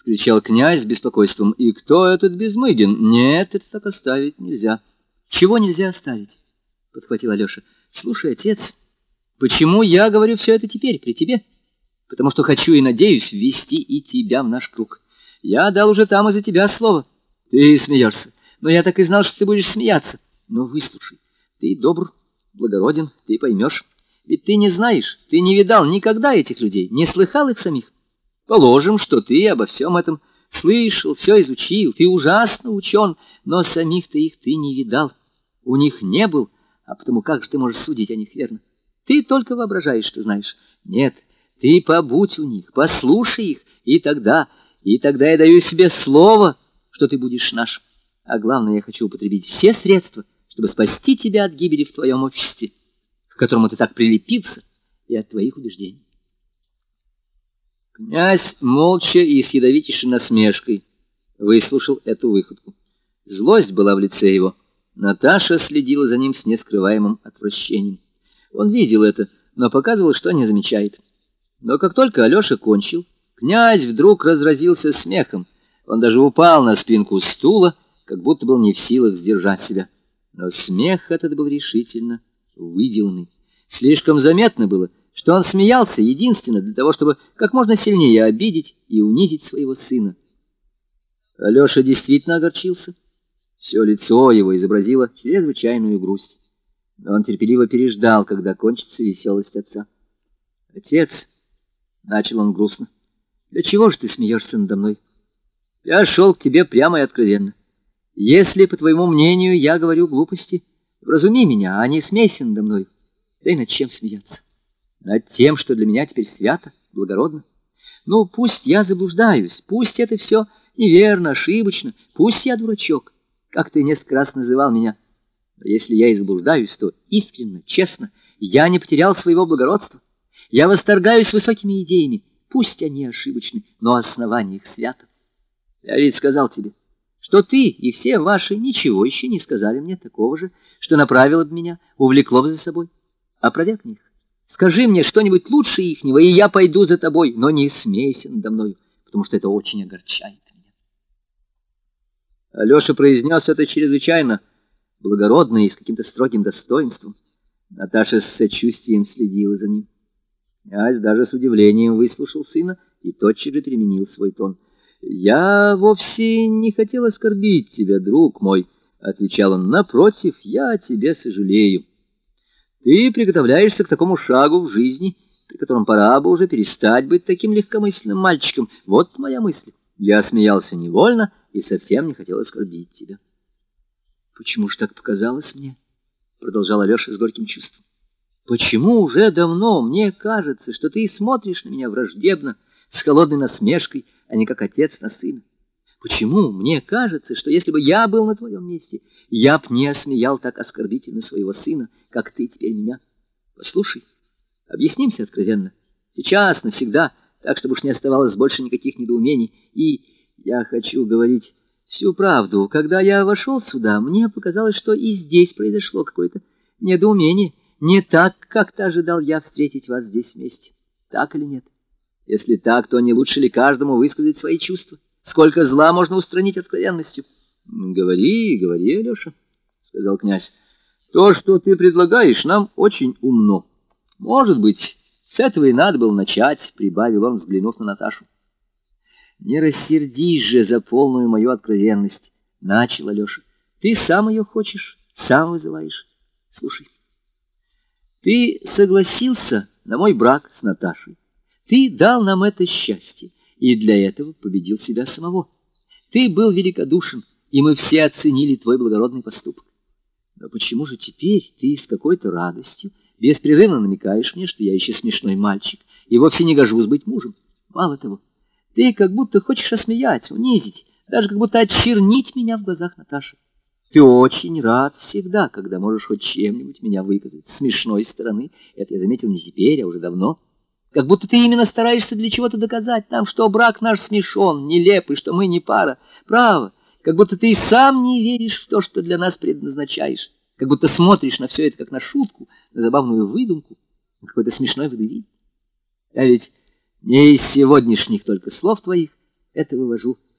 вскричал князь с беспокойством. «И кто этот Безмыгин? Нет, это так оставить нельзя». «Чего нельзя оставить?» — подхватил Алеша. «Слушай, отец, почему я говорю все это теперь, при тебе? Потому что хочу и надеюсь ввести и тебя в наш круг. Я дал уже там из-за тебя слово. Ты смеешься, но я так и знал, что ты будешь смеяться. Но выслушай, ты добр, благороден, ты поймешь. Ведь ты не знаешь, ты не видал никогда этих людей, не слыхал их самих. Положим, что ты обо всем этом слышал, все изучил, ты ужасно учен, но самих-то их ты не видал. У них не был, а потому как же ты можешь судить о них верно? Ты только воображаешь, что знаешь. Нет, ты побудь у них, послушай их, и тогда, и тогда я даю себе слово, что ты будешь наш. А главное, я хочу употребить все средства, чтобы спасти тебя от гибели в твоем обществе которому ты так прилепился, и от твоих убеждений. Князь молча и с ядовитейшей насмешкой выслушал эту выходку. Злость была в лице его. Наташа следила за ним с нескрываемым отвращением. Он видел это, но показывал, что не замечает. Но как только Алеша кончил, князь вдруг разразился смехом. Он даже упал на спинку стула, как будто был не в силах сдержать себя. Но смех этот был решительно выделанный. Слишком заметно было, что он смеялся единственно для того, чтобы как можно сильнее обидеть и унизить своего сына. Алеша действительно огорчился. Все лицо его изобразило чрезвычайную грусть. Но он терпеливо переждал, когда кончится веселость отца. «Отец», — начал он грустно, — «для чего же ты смеешься надо мной? Я шел к тебе прямо и откровенно. Если, по твоему мнению, я говорю глупости, — Вразуми меня, а не смейся надо мной. Да и чем смеяться? Над тем, что для меня теперь свято, благородно. Ну, пусть я заблуждаюсь, пусть это все неверно, ошибочно, пусть я дурачок, как ты несколько раз называл меня. Но если я и заблуждаюсь, то искренно, честно, я не потерял своего благородства. Я восторгаюсь высокими идеями, пусть они ошибочны, но основание их свято. Я ведь сказал тебе, что ты и все ваши ничего еще не сказали мне такого же, что направило бы меня, увлекло бы за собой. Опровергни их. Скажи мне что-нибудь лучше ихнего, и я пойду за тобой, но не смейся надо мною, потому что это очень огорчает меня. Алеша произнес это чрезвычайно благородно и с каким-то строгим достоинством. Наташа с сочувствием следила за ним. Князь даже с удивлением выслушал сына и тотчас же переменил свой тон — «Я вовсе не хотел оскорбить тебя, друг мой», — отвечал он. «Напротив, я о тебе сожалею. Ты приготовляешься к такому шагу в жизни, при котором пора бы уже перестать быть таким легкомысленным мальчиком. Вот моя мысль. Я смеялся невольно и совсем не хотел оскорбить тебя». «Почему же так показалось мне?» — продолжал Алеша с горьким чувством. «Почему уже давно мне кажется, что ты смотришь на меня враждебно?» с холодной насмешкой, а не как отец на сына. Почему мне кажется, что если бы я был на твоем месте, я б не осмеял так оскорбительно своего сына, как ты теперь меня? Послушай, объяснимся откровенно. Сейчас, навсегда, так, чтобы уж не оставалось больше никаких недоумений. И я хочу говорить всю правду. Когда я вошел сюда, мне показалось, что и здесь произошло какое-то недоумение. Не так, как-то ожидал я встретить вас здесь вместе. Так или нет? Если так, то не лучше ли каждому высказать свои чувства? Сколько зла можно устранить откровенностью? — Говори, говори, Алеша, — сказал князь. — То, что ты предлагаешь, нам очень умно. Может быть, с этого и надо было начать, — прибавил он, взглянув на Наташу. — Не рассердись же за полную мою откровенность, — начал Алеша. — Ты сам ее хочешь, сам вызываешь. Слушай, ты согласился на мой брак с Наташей. Ты дал нам это счастье, и для этого победил себя самого. Ты был великодушен, и мы все оценили твой благородный поступок. Но почему же теперь ты с какой-то радостью беспрерывно намекаешь мне, что я еще смешной мальчик и вовсе не гожусь быть мужем? Мало того, ты как будто хочешь осмеять, унизить, даже как будто очернить меня в глазах Наташи. Ты очень рад всегда, когда можешь хоть чем-нибудь меня выказать с смешной стороны. Это я заметил не теперь, а уже давно. Как будто ты именно стараешься для чего-то доказать нам, что брак наш смешон, нелепый, что мы не пара. Право, как будто ты и сам не веришь в то, что для нас предназначаешь. Как будто смотришь на все это как на шутку, на забавную выдумку, на какой-то смешной водевиль. А ведь не из сегодняшних только слов твоих, это вывожу